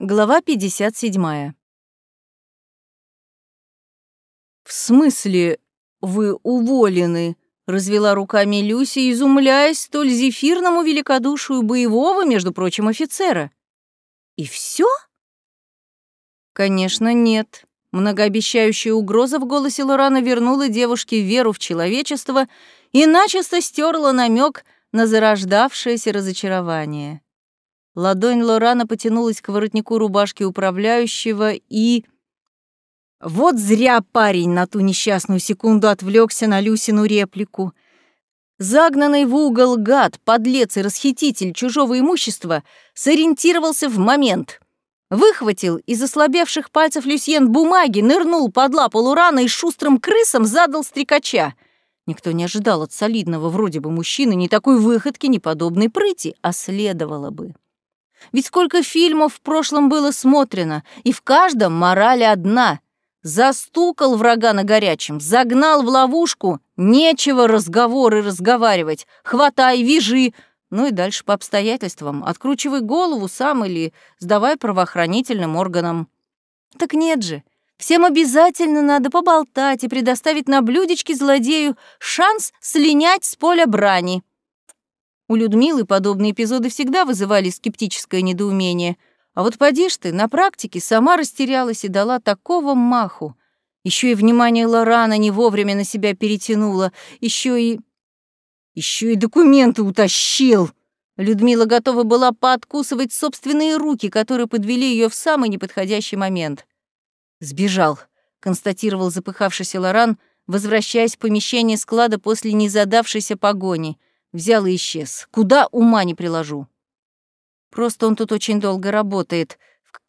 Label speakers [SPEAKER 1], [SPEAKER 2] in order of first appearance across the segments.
[SPEAKER 1] Глава 57. «В смысле вы уволены?» — развела руками Люси, изумляясь столь зефирному великодушию боевого, между прочим, офицера. «И все? «Конечно, нет». Многообещающая угроза в голосе Лорана вернула девушке веру в человечество и начисто стерла намек на зарождавшееся разочарование. Ладонь Лорана потянулась к воротнику рубашки управляющего и... Вот зря парень на ту несчастную секунду отвлекся на Люсину реплику. Загнанный в угол гад, подлец и расхититель чужого имущества сориентировался в момент. Выхватил из ослабевших пальцев Люсьен бумаги, нырнул под лапу Лурана и шустрым крысом задал стрекача. Никто не ожидал от солидного вроде бы мужчины ни такой выходки, ни подобной прыти, а следовало бы. Ведь сколько фильмов в прошлом было смотрено, и в каждом мораль одна. Застукал врага на горячем, загнал в ловушку, нечего разговоры разговаривать, хватай, вяжи, ну и дальше по обстоятельствам, откручивай голову сам или сдавай правоохранительным органам. Так нет же, всем обязательно надо поболтать и предоставить на блюдечке злодею шанс слинять с поля брани. У Людмилы подобные эпизоды всегда вызывали скептическое недоумение. А вот поди ты, на практике сама растерялась и дала такого маху. Еще и внимание Лорана не вовремя на себя перетянула, еще и... еще и документы утащил. Людмила готова была пооткусывать собственные руки, которые подвели ее в самый неподходящий момент. «Сбежал», — констатировал запыхавшийся Лоран, возвращаясь в помещение склада после незадавшейся погони — Взял и исчез. Куда ума не приложу. Просто он тут очень долго работает.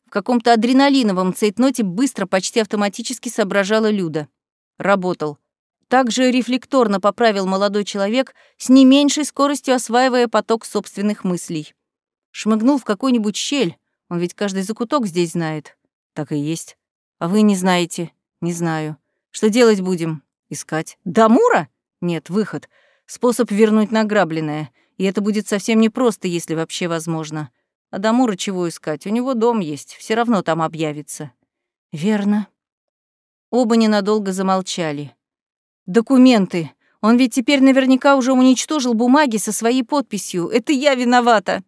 [SPEAKER 1] В каком-то адреналиновом цейтноте быстро, почти автоматически соображала Люда. Работал. Также рефлекторно поправил молодой человек, с не меньшей скоростью осваивая поток собственных мыслей. Шмыгнул в какую-нибудь щель, он ведь каждый закуток здесь знает. Так и есть. А вы не знаете? Не знаю. Что делать будем? Искать. Дамура? Нет, выход. Способ вернуть награбленное. И это будет совсем непросто, если вообще возможно. А Дамура чего искать? У него дом есть, все равно там объявится. Верно. Оба ненадолго замолчали. Документы. Он ведь теперь наверняка уже уничтожил бумаги со своей подписью. Это я виновата.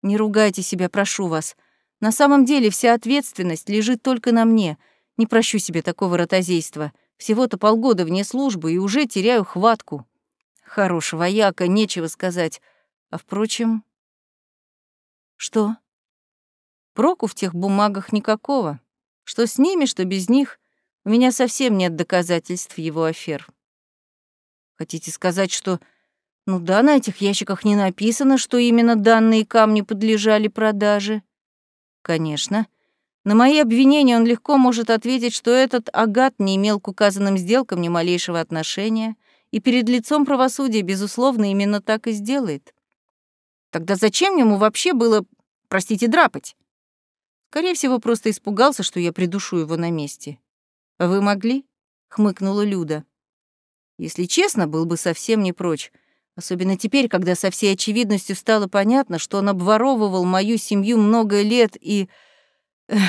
[SPEAKER 1] Не ругайте себя, прошу вас. На самом деле вся ответственность лежит только на мне. Не прощу себе такого ротозейства. Всего-то полгода вне службы и уже теряю хватку. Хорош вояка, нечего сказать. А впрочем... Что? Проку в тех бумагах никакого. Что с ними, что без них, у меня совсем нет доказательств его афер. Хотите сказать, что... Ну да, на этих ящиках не написано, что именно данные камни подлежали продаже. Конечно. На мои обвинения он легко может ответить, что этот агат не имел к указанным сделкам ни малейшего отношения — и перед лицом правосудия, безусловно, именно так и сделает. Тогда зачем ему вообще было, простите, драпать? Скорее всего, просто испугался, что я придушу его на месте. «Вы могли?» — хмыкнула Люда. «Если честно, был бы совсем не прочь. Особенно теперь, когда со всей очевидностью стало понятно, что он обворовывал мою семью много лет и... Эх...»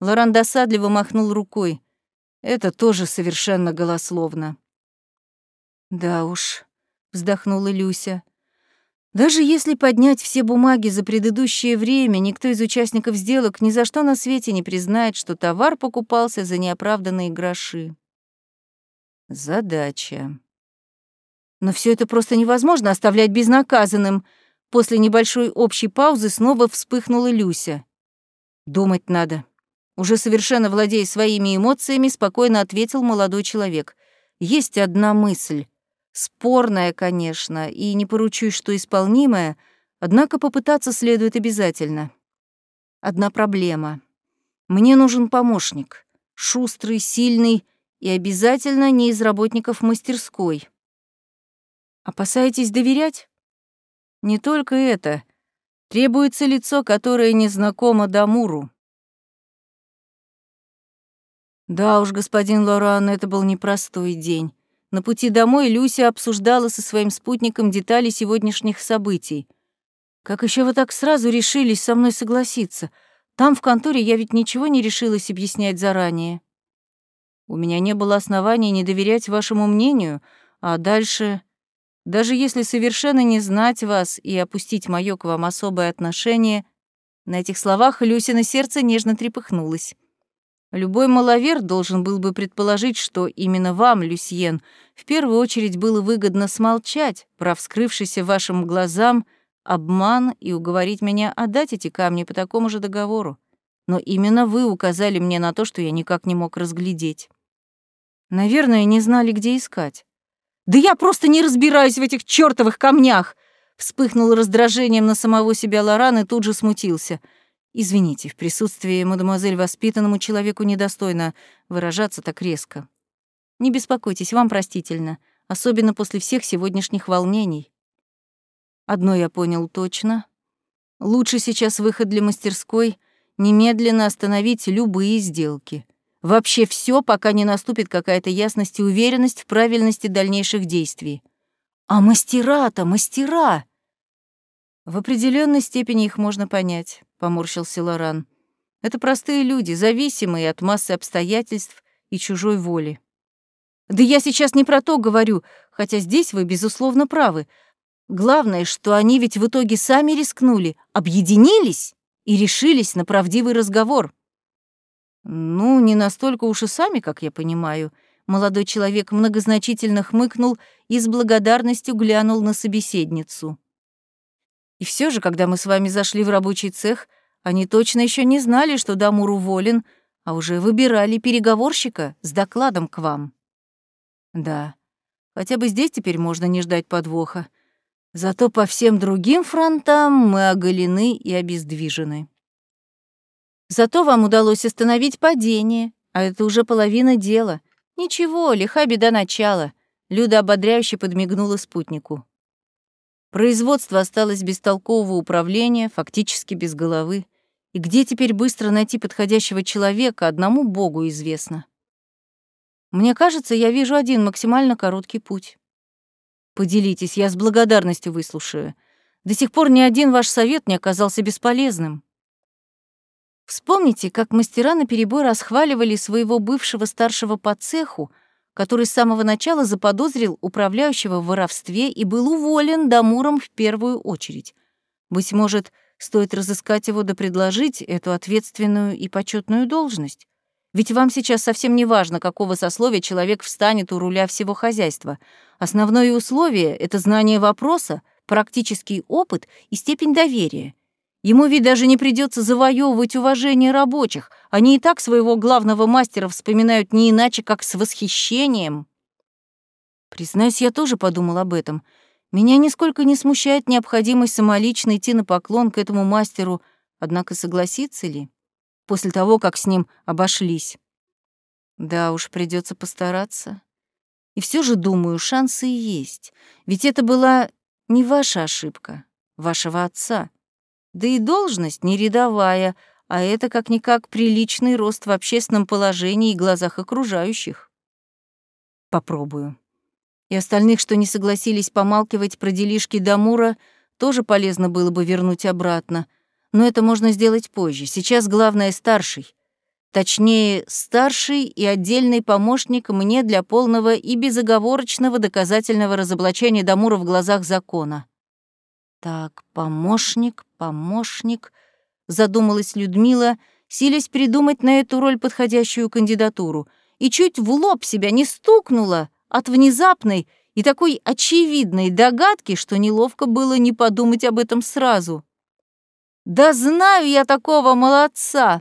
[SPEAKER 1] Лоран досадливо махнул рукой. «Это тоже совершенно голословно». «Да уж», — вздохнула Люся. «Даже если поднять все бумаги за предыдущее время, никто из участников сделок ни за что на свете не признает, что товар покупался за неоправданные гроши». Задача. Но все это просто невозможно оставлять безнаказанным. После небольшой общей паузы снова вспыхнула Люся. «Думать надо». Уже совершенно владея своими эмоциями, спокойно ответил молодой человек. «Есть одна мысль. Спорная, конечно, и не поручусь, что исполнимая, однако попытаться следует обязательно. Одна проблема. Мне нужен помощник. Шустрый, сильный и обязательно не из работников мастерской. Опасаетесь доверять? Не только это. Требуется лицо, которое не знакомо Дамуру. Да уж, господин Лоран, это был непростой день. На пути домой Люся обсуждала со своим спутником детали сегодняшних событий. «Как еще вы так сразу решились со мной согласиться? Там, в конторе, я ведь ничего не решилась объяснять заранее. У меня не было оснований не доверять вашему мнению, а дальше... Даже если совершенно не знать вас и опустить моё к вам особое отношение, на этих словах Люсина сердце нежно трепыхнулось. Любой маловер должен был бы предположить, что именно вам, Люсьен, в первую очередь было выгодно смолчать про вскрывшийся вашим глазам обман и уговорить меня отдать эти камни по такому же договору. Но именно вы указали мне на то, что я никак не мог разглядеть. Наверное, не знали, где искать. «Да я просто не разбираюсь в этих чёртовых камнях!» Вспыхнул раздражением на самого себя Лоран и тут же смутился — Извините, в присутствии мадемуазель воспитанному человеку недостойно выражаться так резко. Не беспокойтесь, вам простительно, особенно после всех сегодняшних волнений. Одно я понял точно. Лучше сейчас выход для мастерской — немедленно остановить любые сделки. Вообще все, пока не наступит какая-то ясность и уверенность в правильности дальнейших действий. А мастера-то, мастера! В определенной степени их можно понять поморщился Лоран. Это простые люди, зависимые от массы обстоятельств и чужой воли. Да я сейчас не про то говорю, хотя здесь вы, безусловно, правы. Главное, что они ведь в итоге сами рискнули, объединились и решились на правдивый разговор. Ну, не настолько уж и сами, как я понимаю. Молодой человек многозначительно хмыкнул и с благодарностью глянул на собеседницу. И все же, когда мы с вами зашли в рабочий цех, они точно еще не знали, что Дамур уволен, а уже выбирали переговорщика с докладом к вам. Да, хотя бы здесь теперь можно не ждать подвоха. Зато по всем другим фронтам мы оголены и обездвижены. Зато вам удалось остановить падение, а это уже половина дела. Ничего, лиха беда начала. Люда ободряюще подмигнула спутнику. Производство осталось без толкового управления, фактически без головы. И где теперь быстро найти подходящего человека, одному Богу известно. Мне кажется, я вижу один максимально короткий путь. Поделитесь, я с благодарностью выслушаю. До сих пор ни один ваш совет не оказался бесполезным. Вспомните, как мастера наперебой расхваливали своего бывшего старшего по цеху, который с самого начала заподозрил управляющего в воровстве и был уволен Дамуром в первую очередь. Быть может, стоит разыскать его да предложить эту ответственную и почетную должность? Ведь вам сейчас совсем не важно, какого сословия человек встанет у руля всего хозяйства. Основное условие — это знание вопроса, практический опыт и степень доверия. Ему ведь даже не придется завоевывать уважение рабочих. Они и так своего главного мастера вспоминают не иначе, как с восхищением. Признаюсь, я тоже подумал об этом. Меня нисколько не смущает необходимость самолично идти на поклон к этому мастеру, однако согласится ли? После того, как с ним обошлись. Да уж, придется постараться. И все же, думаю, шансы есть. Ведь это была не ваша ошибка, вашего отца. Да и должность не рядовая, а это как-никак приличный рост в общественном положении и глазах окружающих. Попробую. И остальных, что не согласились помалкивать про делишки Дамура, тоже полезно было бы вернуть обратно. Но это можно сделать позже. Сейчас главное старший. Точнее, старший и отдельный помощник мне для полного и безоговорочного доказательного разоблачения Дамура в глазах закона. Так, помощник, помощник, задумалась Людмила, силясь придумать на эту роль подходящую кандидатуру, и чуть в лоб себя не стукнула от внезапной и такой очевидной догадки, что неловко было не подумать об этом сразу. «Да знаю я такого молодца!»